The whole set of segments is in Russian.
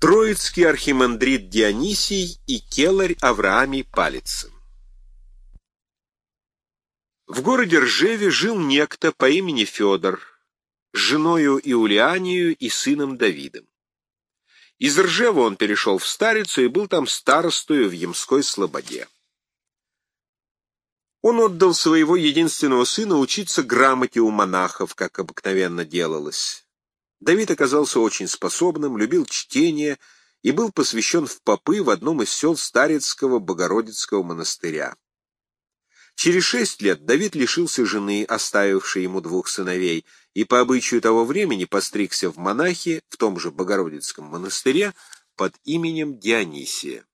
Троицкий архимандрит Дионисий и келарь Авраамий Палицын. В городе Ржеве жил некто по имени Федор, с женою Иулианию и сыном Давидом. Из Ржева он перешел в Старицу и был там старостою в Ямской Слободе. Он отдал своего единственного сына учиться грамоте у монахов, как обыкновенно делалось. Давид оказался очень способным, любил чтение и был посвящен в попы в одном из сел Старецкого Богородицкого монастыря. Через шесть лет Давид лишился жены, оставившей ему двух сыновей, и по обычаю того времени постригся в монахи в том же Богородицком монастыре под именем Дионисия.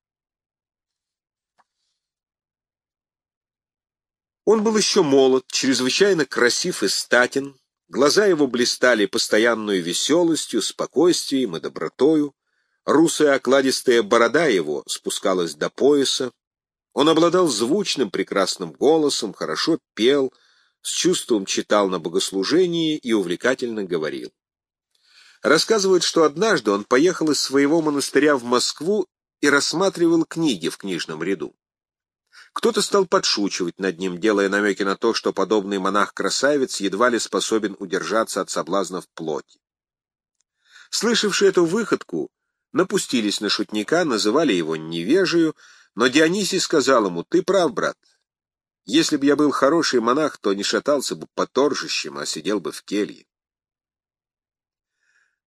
Он был еще молод, чрезвычайно красив и статен, Глаза его блистали постоянную веселостью, спокойствием и добротою. Русая окладистая борода его спускалась до пояса. Он обладал звучным прекрасным голосом, хорошо пел, с чувством читал на богослужении и увлекательно говорил. Рассказывают, что однажды он поехал из своего монастыря в Москву и рассматривал книги в книжном ряду. Кто-то стал подшучивать над ним, делая намеки на то, что подобный монах-красавец едва ли способен удержаться от соблазнов плоти. Слышавшие эту выходку, напустились на шутника, называли его невежею, но Дионисий сказал ему, «Ты прав, брат. Если бы я был хороший монах, то не шатался бы по торжищам, а сидел бы в келье».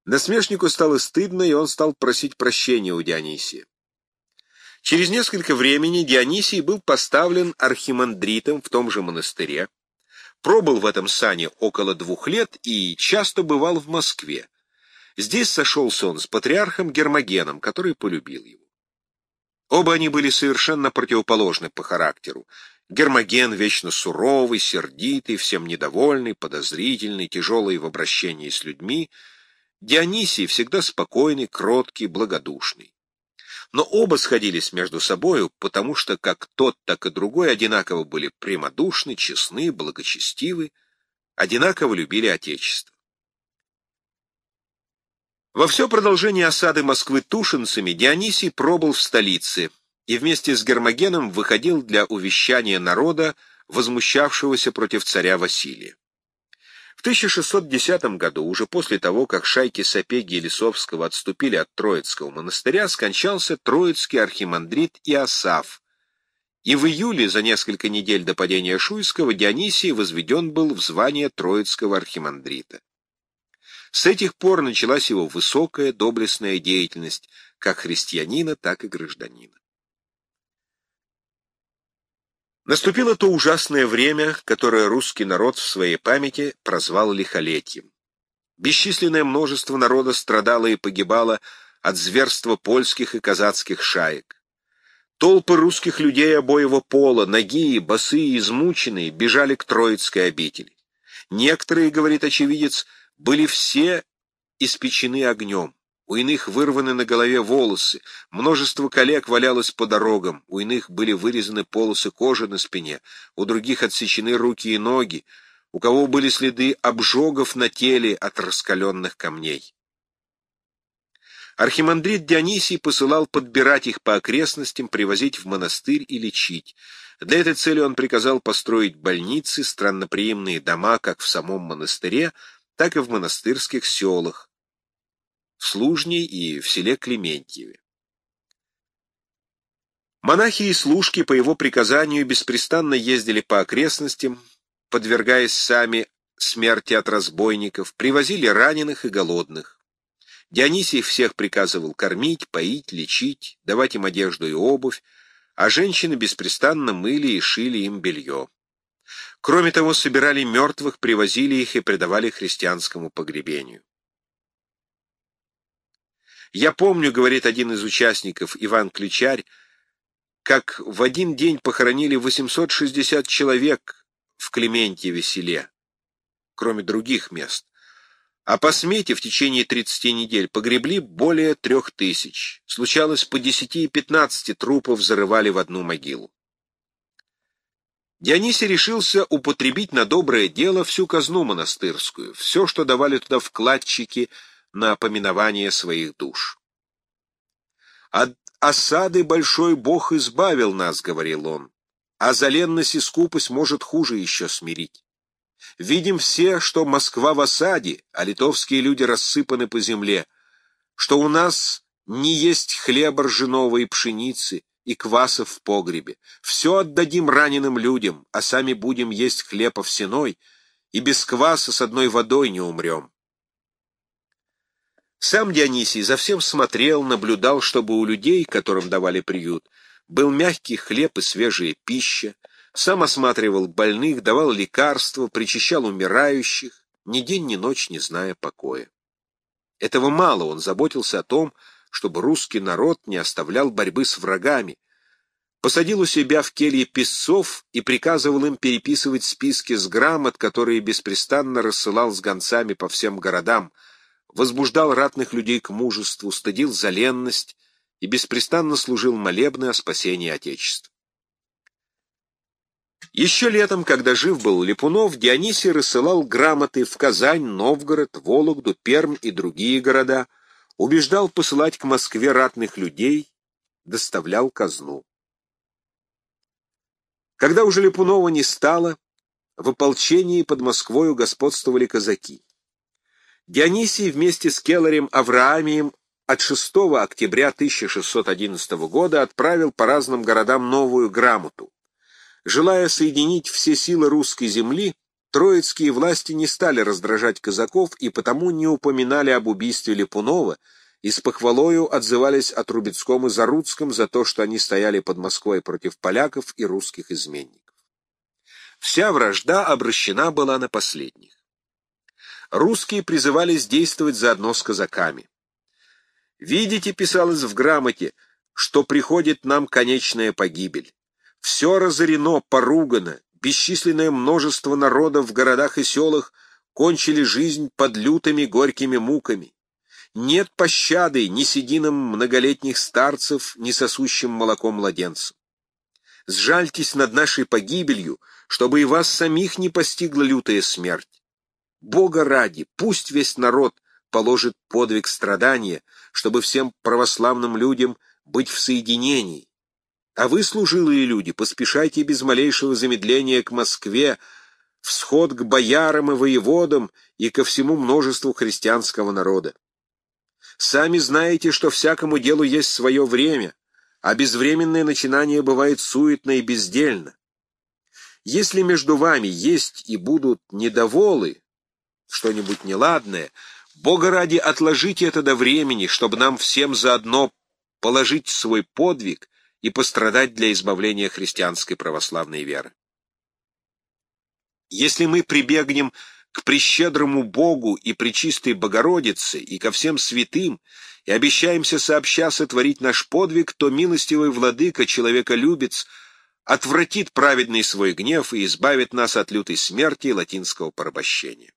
Насмешнику стало стыдно, и он стал просить прощения у Дионисия. Через несколько времени Дионисий был поставлен архимандритом в том же монастыре, пробыл в этом сане около двух лет и часто бывал в Москве. Здесь сошелся он с патриархом Гермогеном, который полюбил его. Оба они были совершенно противоположны по характеру. Гермоген вечно суровый, сердитый, всем недовольный, подозрительный, тяжелый в обращении с людьми. Дионисий всегда спокойный, кроткий, благодушный но оба сходились между собою, потому что как тот, так и другой одинаково были прямодушны, честны, благочестивы, одинаково любили Отечество. Во все продолжение осады Москвы тушинцами Дионисий пробыл в столице и вместе с Гермогеном выходил для увещания народа, возмущавшегося против царя Василия. В 1610 году, уже после того, как шайки Сапеги и Лисовского отступили от Троицкого монастыря, скончался троицкий архимандрит Иосаф, и в июле, за несколько недель до падения Шуйского, Дионисий возведен был в звание троицкого архимандрита. С этих пор началась его высокая доблестная деятельность, как христианина, так и гражданина. Наступило то ужасное время, которое русский народ в своей памяти прозвал лихолетием. Бесчисленное множество народа страдало и погибало от зверства польских и казацких шаек. Толпы русских людей обоего пола, ноги, босые, измученные, бежали к Троицкой обители. Некоторые, говорит очевидец, были все испечены огнем. У иных вырваны на голове волосы, множество коллег валялось по дорогам, у иных были вырезаны полосы кожи на спине, у других отсечены руки и ноги, у кого были следы обжогов на теле от раскаленных камней. Архимандрит Дионисий посылал подбирать их по окрестностям, привозить в монастырь и лечить. Для этой цели он приказал построить больницы, странноприимные дома как в самом монастыре, так и в монастырских селах, в Служней и в селе Клементьеве. Монахи и служки по его приказанию беспрестанно ездили по окрестностям, подвергаясь сами смерти от разбойников, привозили раненых и голодных. Дионисий всех приказывал кормить, поить, лечить, давать им одежду и обувь, а женщины беспрестанно мыли и шили им белье. Кроме того, собирали мертвых, привозили их и предавали христианскому погребению. Я помню, говорит один из участников, Иван Ключарь, как в один день похоронили 860 человек в Клементьеве селе, кроме других мест. А по смете в течение 30 недель погребли более трех тысяч. Случалось, по 10 и 15 трупов зарывали в одну могилу. Дионисий решился употребить на доброе дело всю казну монастырскую, все, что давали туда вкладчики – на поминование своих душ. От осады большой Бог избавил нас, — говорил он, — а за ленность и скупость может хуже еще смирить. Видим все, что Москва в осаде, а литовские люди рассыпаны по земле, что у нас не есть хлеба ржаного и пшеницы, и квасов в погребе. Все отдадим раненым людям, а сами будем есть хлеб овсяной, и без кваса с одной водой не умрем. Сам Дионисий за всем смотрел, наблюдал, чтобы у людей, которым давали приют, был мягкий хлеб и свежая пища, сам осматривал больных, давал лекарства, причащал умирающих, ни день, ни ночь не зная покоя. Этого мало, он заботился о том, чтобы русский народ не оставлял борьбы с врагами, посадил у себя в келье писцов и приказывал им переписывать списки с грамот, которые беспрестанно рассылал с гонцами по всем городам, возбуждал ратных людей к мужеству, стыдил за ленность и беспрестанно служил молебны о спасении Отечества. Еще летом, когда жив был Липунов, Дионисий рассылал грамоты в Казань, Новгород, Вологду, Пермь и другие города, убеждал посылать к Москве ратных людей, доставлял казну. Когда уже Липунова не стало, в ополчении под Москвою господствовали казаки. Дионисий вместе с Келларем Авраамием от 6 октября 1611 года отправил по разным городам новую грамоту. Желая соединить все силы русской земли, троицкие власти не стали раздражать казаков и потому не упоминали об убийстве Липунова и с похвалою отзывались о Трубецком и Заруцком за то, что они стояли под Москвой против поляков и русских изменников. Вся вражда обращена была на последних русские призывались действовать заодно с казаками. «Видите, — писалось в грамоте, — что приходит нам конечная погибель. Все разорено, поругано, бесчисленное множество народов в городах и селах кончили жизнь под лютыми горькими муками. Нет пощады ни сединам многолетних старцев, ни сосущим молоком младенцам. Сжальтесь над нашей погибелью, чтобы и вас самих не постигла лютая смерть. Бога ради, пусть весь народ положит подвиг страдания, чтобы всем православным людям быть в соединении. А вы, служилые люди, поспешайте без малейшего замедления к Москве, в сход к боярам и воеводам и ко всему множеству христианского народа. Сами знаете, что всякому делу есть свое время, а безвременное начинание бывает суетно и бездельно. Если между вами есть и будут недоволы, что-нибудь неладное, Бога ради отложите это до времени, чтобы нам всем заодно положить свой подвиг и пострадать для избавления христианской православной веры. Если мы прибегнем к прещедрому Богу и Пречистой Богородице и ко всем святым и обещаемся сообща сотворить наш подвиг, то милостивый владыка, человеколюбец, отвратит праведный свой гнев и избавит нас от лютой смерти и латинского порабощения.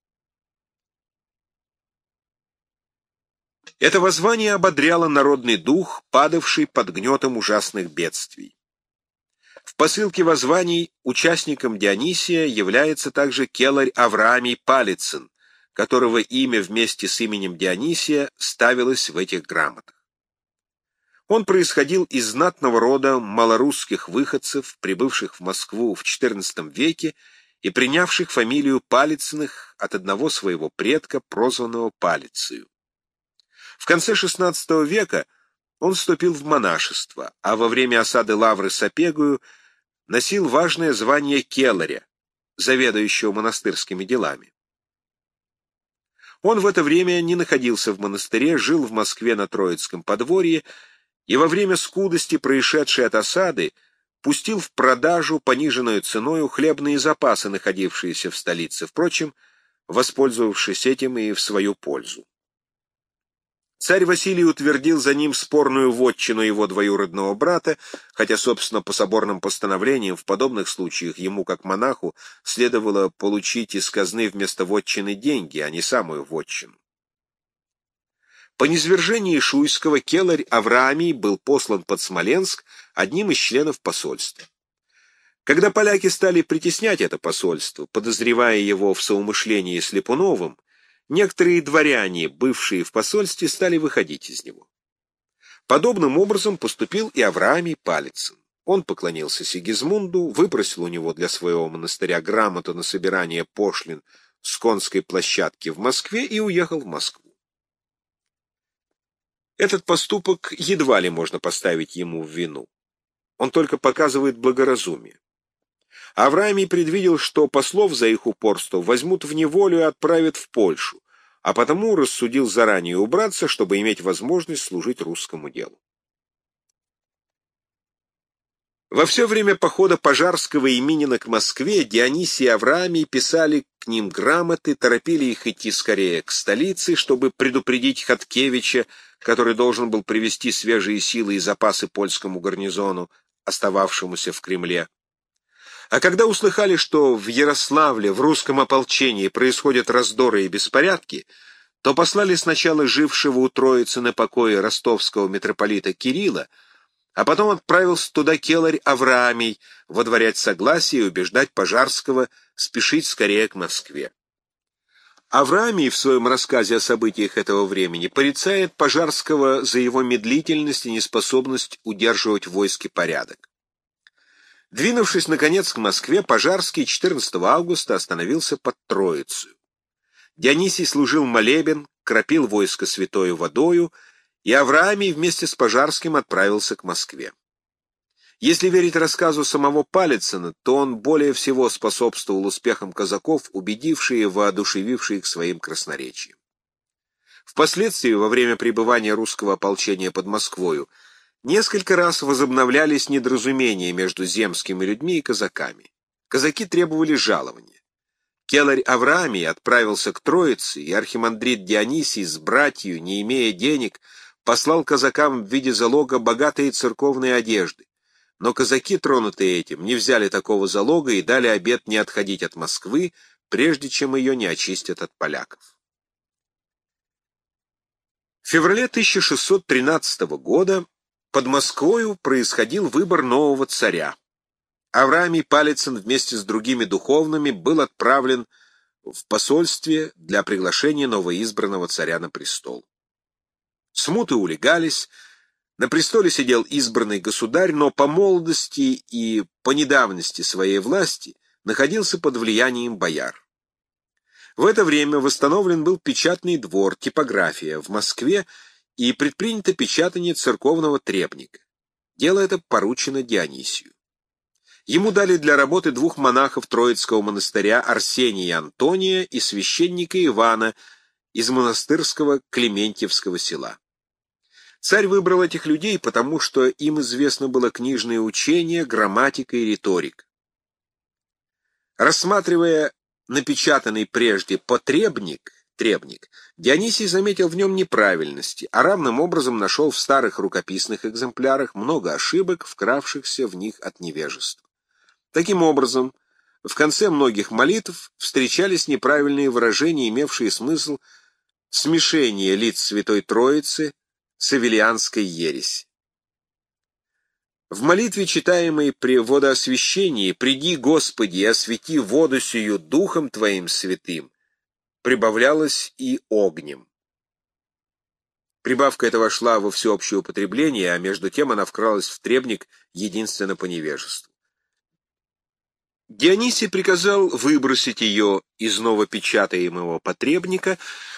Это воззвание ободряло народный дух, падавший под гнетом ужасных бедствий. В посылке воззваний участником Дионисия является также келарь Авраамий Палицын, которого имя вместе с именем Дионисия ставилось в этих грамотах. Он происходил из знатного рода малорусских выходцев, прибывших в Москву в XIV веке и принявших фамилию Палицыных от одного своего предка, прозванного Палицею. В конце XVI века он вступил в монашество, а во время осады Лавры Сапегую носил важное звание келаря, заведующего монастырскими делами. Он в это время не находился в монастыре, жил в Москве на Троицком подворье и во время скудости, происшедшей от осады, пустил в продажу пониженную ценою хлебные запасы, находившиеся в столице, впрочем, воспользовавшись этим и в свою пользу. Царь Василий утвердил за ним спорную вотчину его двоюродного брата, хотя, собственно, по соборным постановлениям в подобных случаях ему, как монаху, следовало получить из казны вместо вотчины деньги, а не самую вотчину. По низвержении Шуйского келарь Авраамий был послан под Смоленск одним из членов посольства. Когда поляки стали притеснять это посольство, подозревая его в соумышлении с Липуновым, Некоторые дворяне, бывшие в посольстве, стали выходить из него. Подобным образом поступил и Авраамий Палицын. Он поклонился Сигизмунду, выпросил у него для своего монастыря грамоту на собирание пошлин с конской площадки в Москве и уехал в Москву. Этот поступок едва ли можно поставить ему в вину. Он только показывает благоразумие. Авраамий предвидел, что послов за их упорство возьмут в неволю и отправят в Польшу, а потому рассудил заранее убраться, чтобы иметь возможность служить русскому делу. Во все время похода Пожарского и Минина к Москве Дионисий и Авраамий писали к ним грамоты, торопили их идти скорее к столице, чтобы предупредить Хаткевича, который должен был привести свежие силы и запасы польскому гарнизону, остававшемуся в Кремле. А когда услыхали, что в Ярославле, в русском ополчении происходят раздоры и беспорядки, то послали сначала жившего у Троицы на покое ростовского митрополита Кирилла, а потом отправился туда келарь Авраамий водворять согласие и убеждать Пожарского спешить скорее к Москве. Авраамий в своем рассказе о событиях этого времени порицает Пожарского за его медлительность и неспособность удерживать в войске порядок. Двинувшись, наконец, к Москве, Пожарский 14 августа остановился под Троицу. Дионисий служил молебен, кропил войско святою водою, и Авраамий вместе с Пожарским отправился к Москве. Если верить рассказу самого Палицына, то он более всего способствовал успехам казаков, убедившие и воодушевившие их своим красноречием. Впоследствии, во время пребывания русского ополчения под Москвою, Несколько раз возобновлялись недоразумения между земскими людьми и казаками. Казаки требовали жалования. Келарь Авраамий отправился к Троице, и архимандрит Дионисий с братью, не имея денег, послал казакам в виде залога богатые церковные одежды. Но казаки, тронутые этим, не взяли такого залога и дали обет не отходить от Москвы, прежде чем ее не очистят от поляков. В феврале 1613 года под Москвою происходил выбор нового царя. Авраамий Палицын вместе с другими духовными был отправлен в посольстве для приглашения новоизбранного царя на престол. Смуты улегались, на престоле сидел избранный государь, но по молодости и по недавности своей власти находился под влиянием бояр. В это время восстановлен был печатный двор, типография в Москве и предпринято печатание церковного требника. Дело это поручено Дионисию. Ему дали для работы двух монахов Троицкого монастыря Арсения и Антония и священника Ивана из монастырского Клементьевского села. Царь выбрал этих людей, потому что им известно было книжное учение, грамматика и риторика. Рассматривая напечатанный прежде потребник, требник, Дионисий заметил в нем неправильности, а равным образом нашел в старых рукописных экземплярах много ошибок, вкравшихся в них от невежества. Таким образом, в конце многих молитв встречались неправильные выражения, имевшие смысл смешения лиц Святой Троицы с Авелианской ереси. В молитве, читаемой при водоосвящении «Приди, Господи, и освети воду сию Духом Твоим святым», прибавлялось и огнем. Прибавка эта вошла во всеобщее употребление, а между тем она вкралась в требник единственно по невежеству. Дионисий приказал выбросить ее из новопечатаемого потребника,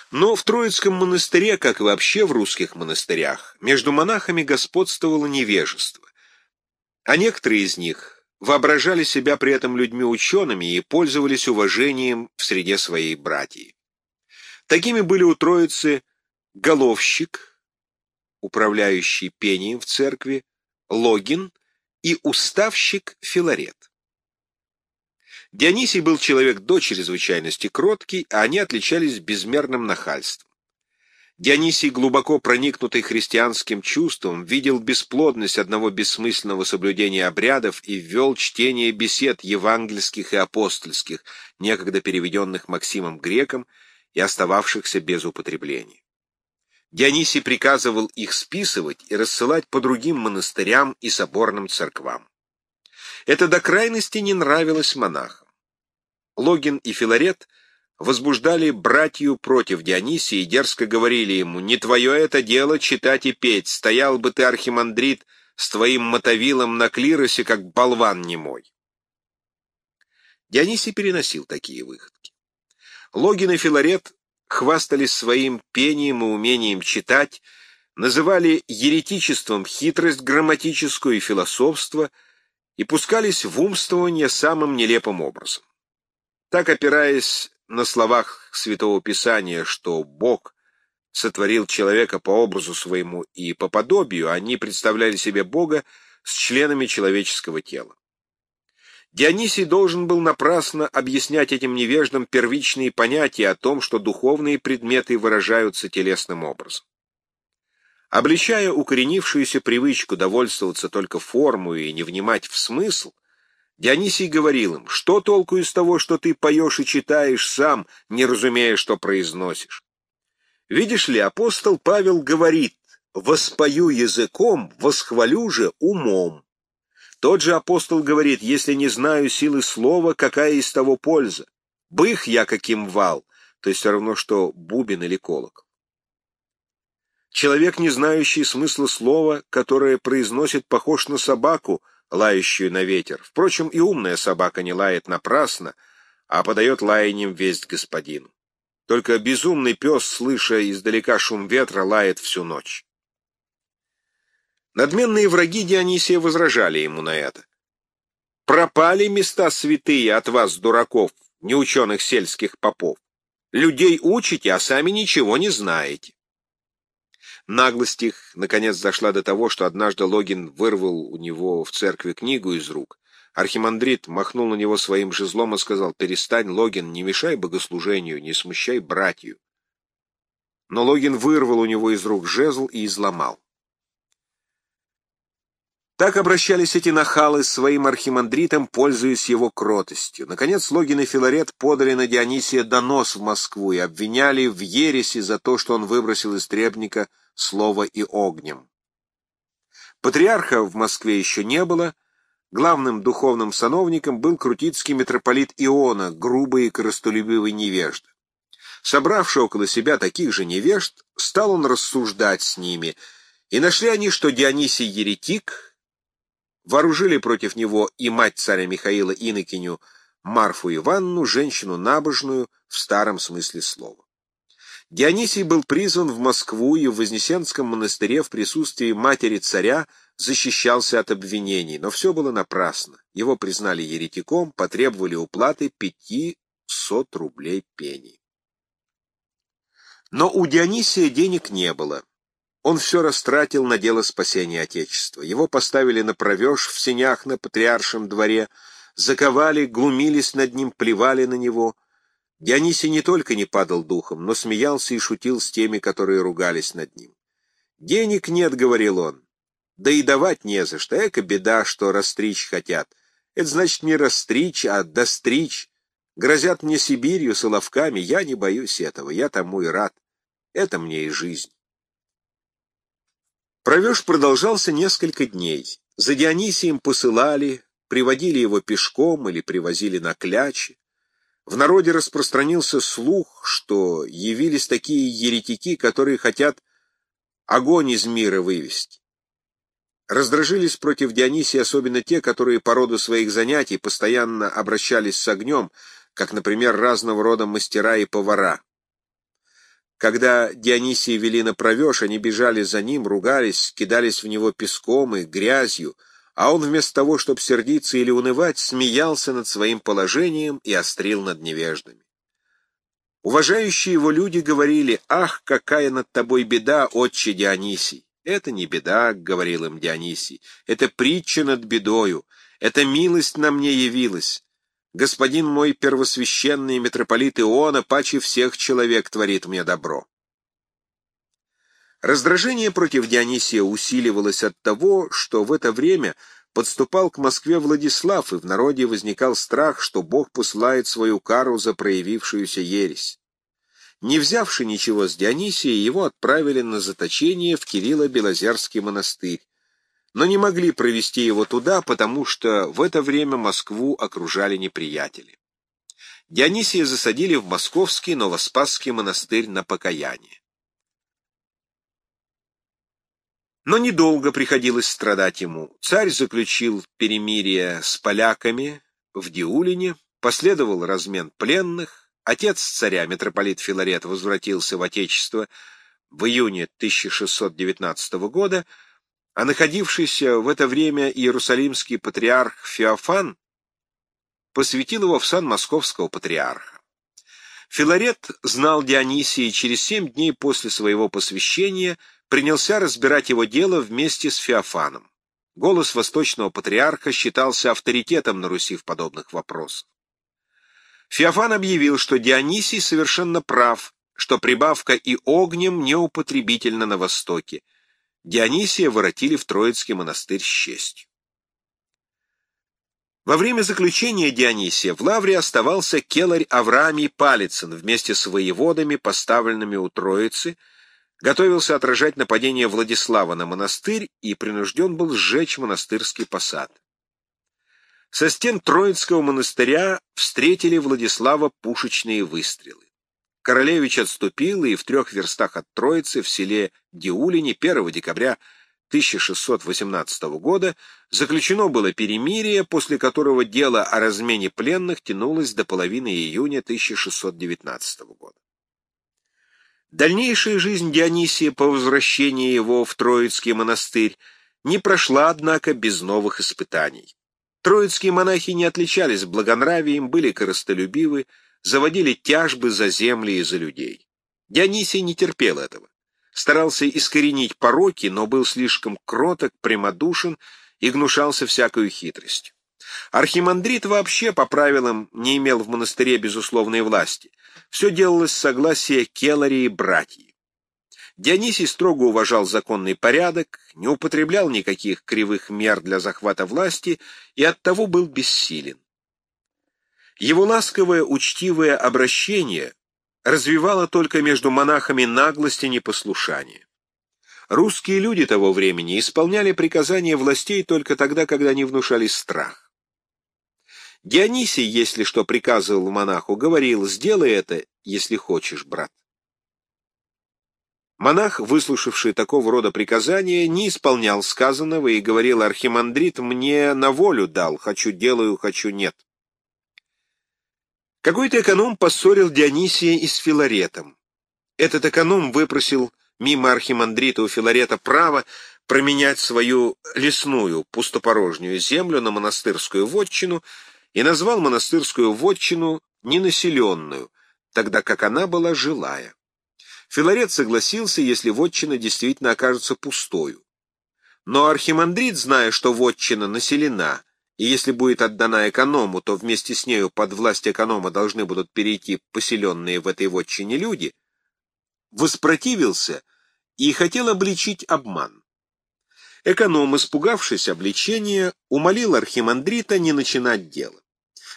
но в Троицком монастыре, как и вообще в русских монастырях, между монахами господствовало невежество, а некоторые из них воображали себя при этом людьми-учеными и пользовались уважением в среде своей братьи. Такими были у Троицы головщик, управляющий пением в церкви, логин и уставщик Филарет. Дионисий был человек до чрезвычайности кроткий, а они отличались безмерным нахальством. Дионисий, глубоко проникнутый христианским чувством, видел бесплодность одного бессмысленного соблюдения обрядов и ввел чтение бесед евангельских и апостольских, некогда переведенных Максимом Греком, и остававшихся без употребления. Дионисий приказывал их списывать и рассылать по другим монастырям и соборным церквам. Это до крайности не нравилось монахам. Логин и Филарет возбуждали братью против Дионисия и дерзко говорили ему, «Не твое это дело читать и петь, стоял бы ты, архимандрит, с твоим мотовилом на клиросе, как болван немой». Дионисий переносил такие выходки. Логин и Филарет хвастались своим пением и умением читать, называли еретичеством хитрость грамматическую и философство и пускались в умствование самым нелепым образом. Так, опираясь на словах Святого Писания, что Бог сотворил человека по образу своему и по подобию, они представляли себе Бога с членами человеческого тела. Дионисий должен был напрасно объяснять этим невеждам первичные понятия о том, что духовные предметы выражаются телесным образом. Обличая укоренившуюся привычку довольствоваться только формой и не внимать в смысл, Дионисий говорил им, что толку из того, что ты поешь и читаешь сам, не разумея, что произносишь. Видишь ли, апостол Павел говорит, «Воспою языком, восхвалю же умом». Тот же апостол говорит, «Если не знаю силы слова, какая из того польза? Бых я каким вал», то есть все равно, что бубен или колокол. Человек, не знающий смысла слова, которое произносит, похож на собаку, лающую на ветер. Впрочем, и умная собака не лает напрасно, а подает лаянием весть господину. Только безумный пес, слыша издалека шум ветра, лает всю ночь. Надменные враги Дионисия возражали ему на это. «Пропали места святые от вас, дураков, неученых сельских попов. Людей учите, а сами ничего не знаете». Наглость их, наконец, зашла до того, что однажды Логин вырвал у него в церкви книгу из рук. Архимандрит махнул на него своим жезлом и сказал, «Перестань, Логин, не мешай богослужению, не смущай братью». Но Логин вырвал у него из рук жезл и изломал. Так обращались эти нахалы с своим архимандритом, пользуясь его кротостью. Наконец Логин и Филарет подали на Дионисия донос в Москву и обвиняли в ересе за то, что он выбросил из требника слово и огнем. Патриарха в Москве еще не было, главным духовным сановником был крутицкий митрополит Иона, грубый и коростолюбивый невежда. Собравший около себя таких же невежд, стал он рассуждать с ними, и нашли они, что Дионисий еретик, вооружили против него и мать царя Михаила Инокиню Марфу Ивановну, женщину набожную в старом смысле слова. Дионисий был призван в Москву и в Вознесенском монастыре в присутствии матери царя защищался от обвинений, но все было напрасно. Его признали еретиком, потребовали уплаты пятисот рублей пений. Но у Дионисия денег не было. Он все растратил на дело спасения Отечества. Его поставили на провеж в сенях на патриаршем дворе, заковали, глумились над ним, плевали на него — Дионисий не только не падал духом, но смеялся и шутил с теми, которые ругались над ним. «Денег нет», — говорил он, — «да и давать не за что, эка беда, что растричь хотят. Это значит не растричь, а достричь. Грозят мне Сибирью, соловками, я не боюсь этого, я тому и рад. Это мне и жизнь». Провеж продолжался несколько дней. За Дионисием посылали, приводили его пешком или привозили на клячи. В народе распространился слух, что явились такие еретики, которые хотят огонь из мира вывести. Раздражились против Дионисия особенно те, которые по роду своих занятий постоянно обращались с огнем, как, например, разного рода мастера и повара. Когда Дионисия вели на провеж, они бежали за ним, ругались, кидались в него песком и грязью, а он вместо того, чтобы сердиться или унывать, смеялся над своим положением и острил над невеждами. Уважающие его люди говорили, «Ах, какая над тобой беда, отче Дионисий!» «Это не беда», — говорил им Дионисий, — «это притча над бедою, это милость на мне явилась. Господин мой первосвященный митрополит Иона, паче всех человек творит мне добро». Раздражение против Дионисия усиливалось от того, что в это время подступал к Москве Владислав, и в народе возникал страх, что Бог посылает свою кару за проявившуюся ересь. Не взявши ничего с Дионисия, его отправили на заточение в Кирилло-Белозерский монастырь, но не могли провести его туда, потому что в это время Москву окружали неприятели. Дионисия засадили в московский Новоспасский монастырь на покаяние. Но недолго приходилось страдать ему. Царь заключил перемирие с поляками в Диулине, последовал размен пленных, отец царя, митрополит Филарет, возвратился в Отечество в июне 1619 года, а находившийся в это время иерусалимский патриарх Феофан посвятил его в сан московского патриарха. Филарет знал Дионисия и через семь дней после своего посвящения – принялся разбирать его дело вместе с Феофаном. Голос восточного патриарха считался авторитетом на Руси в подобных вопросах. Феофан объявил, что Дионисий совершенно прав, что прибавка и огнем неупотребительна на Востоке. Дионисия воротили в Троицкий монастырь с честью. Во время заключения Дионисия в Лавре оставался келарь Авраамий Палицын вместе с воеводами, поставленными у Троицы, готовился отражать нападение Владислава на монастырь и принужден был сжечь монастырский посад. Со стен Троицкого монастыря встретили Владислава пушечные выстрелы. Королевич отступил, и в трех верстах от Троицы в селе Диулине 1 декабря 1618 года заключено было перемирие, после которого дело о размене пленных тянулось до половины июня 1619 года. Дальнейшая жизнь Дионисия по возвращении его в Троицкий монастырь не прошла, однако, без новых испытаний. Троицкие монахи не отличались благонравием, были корыстолюбивы, заводили тяжбы за земли и за людей. Дионисий не терпел этого. Старался искоренить пороки, но был слишком кроток, прямодушен и гнушался всякою хитростью. Архимандрит вообще по правилам не имел в монастыре безусловной власти. Все делалось с согласия Келари и братьев. Дионисий строго уважал законный порядок, не употреблял никаких кривых мер для захвата власти и оттого был бессилен. Его ласковое, учтивое обращение развивало только между монахами наглость и непослушание. Русские люди того времени исполняли приказания властей только тогда, когда они внушали страх. Дионисий, если что приказывал монаху, говорил, сделай это, если хочешь, брат. Монах, выслушавший такого рода приказания, не исполнял сказанного и говорил, архимандрит мне на волю дал, хочу делаю, хочу нет. Какой-то эконом поссорил Дионисия и с Филаретом. Этот эконом выпросил мимо архимандрита у Филарета право променять свою лесную, пустопорожнюю землю на монастырскую вотчину и назвал монастырскую вотчину ненаселенную, тогда как она была жилая. Филарет согласился, если вотчина действительно окажется пустою. Но архимандрит, зная, что вотчина населена, и если будет отдана эконому, то вместе с нею под власть эконома должны будут перейти поселенные в этой вотчине люди, воспротивился и хотел обличить обман. Эконом, испугавшись обличения, умолил архимандрита не начинать дело.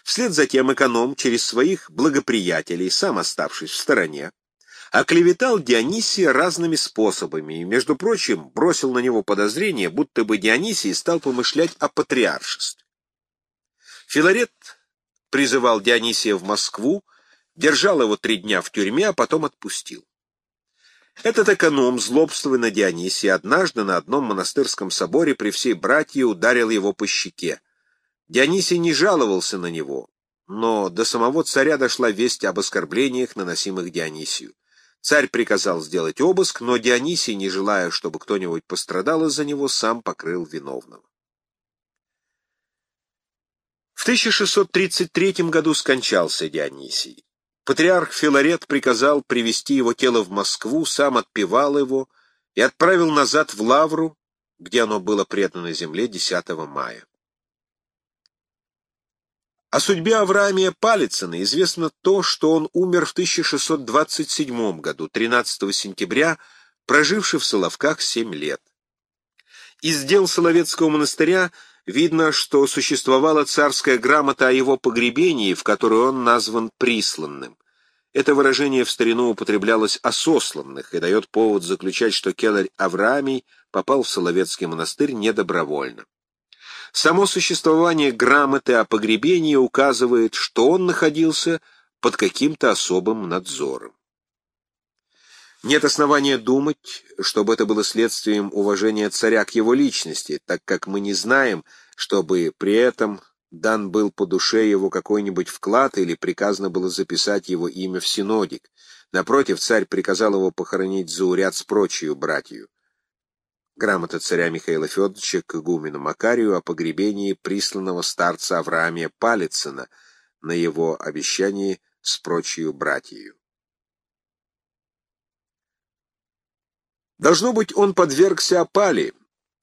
Вслед за тем эконом через своих благоприятелей, сам оставшись в стороне, оклеветал Дионисия разными способами и, между прочим, бросил на него подозрение, будто бы Дионисий стал помышлять о патриаршестве. Филарет призывал Дионисия в Москву, держал его три дня в тюрьме, а потом отпустил. Этот эконом, злобствуя на Дионисия, однажды на одном монастырском соборе при всей братье ударил его по щеке. Дионисий не жаловался на него, но до самого царя дошла весть об оскорблениях, наносимых Дионисию. Царь приказал сделать обыск, но Дионисий, не желая, чтобы кто-нибудь пострадал из-за него, сам покрыл виновного. В 1633 году скончался Дионисий. Патриарх Филарет приказал привести его тело в Москву, сам отпевал его и отправил назад в Лавру, где оно было предано земле 10 мая. О судьбе Авраамия Палицына известно то, что он умер в 1627 году, 13 сентября, проживший в Соловках семь лет. Из дел Соловецкого монастыря видно, что существовала царская грамота о его погребении, в которой он назван присланным. Это выражение в старину употреблялось о сосланных и дает повод заключать, что келарь Авраамий попал в Соловецкий монастырь недобровольно. Само существование грамоты о погребении указывает, что он находился под каким-то особым надзором. Нет основания думать, чтобы это было следствием уважения царя к его личности, так как мы не знаем, чтобы при этом дан был по душе его какой-нибудь вклад или приказано было записать его имя в синодик. Напротив, царь приказал его похоронить зауряд с прочью братью. Грамота царя Михаила Федоровича к игумену Макарию о погребении присланного старца Авраамия Палицына на его обещании с прочью братью. Должно быть, он подвергся опале,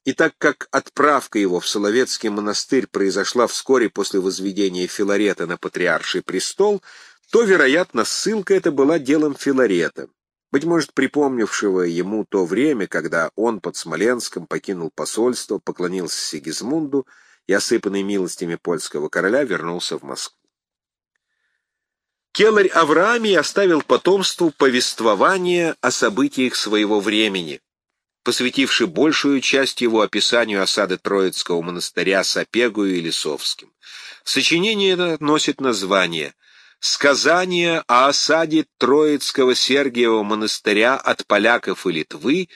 и так как отправка его в Соловецкий монастырь произошла вскоре после возведения Филарета на патриарший престол, то, вероятно, ссылка эта была делом Филарета, быть может, припомнившего ему то время, когда он под Смоленском покинул посольство, поклонился Сигизмунду и, осыпанный милостями польского короля, вернулся в Москву. Келарь Авраамий оставил потомству повествование о событиях своего времени, посвятивший большую часть его описанию осады Троицкого монастыря Сапегую и Лисовским. Сочинение это носит название «Сказание о осаде Троицкого Сергиева монастыря от поляков и Литвы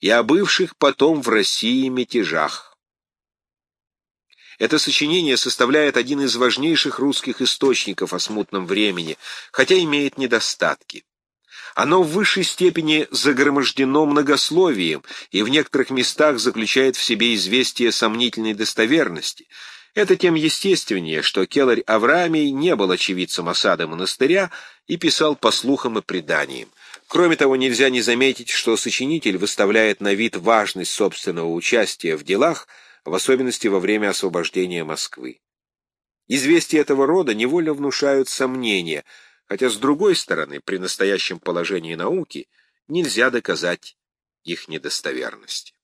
и о бывших потом в России мятежах». Это сочинение составляет один из важнейших русских источников о смутном времени, хотя имеет недостатки. Оно в высшей степени загромождено многословием и в некоторых местах заключает в себе известие сомнительной достоверности. Это тем естественнее, что Келарь Авраамий не был очевидцем осады монастыря и писал по слухам и преданиям. Кроме того, нельзя не заметить, что сочинитель выставляет на вид важность собственного участия в делах, в особенности во время освобождения Москвы. Известия этого рода невольно внушают сомнения, хотя, с другой стороны, при настоящем положении науки нельзя доказать их недостоверность.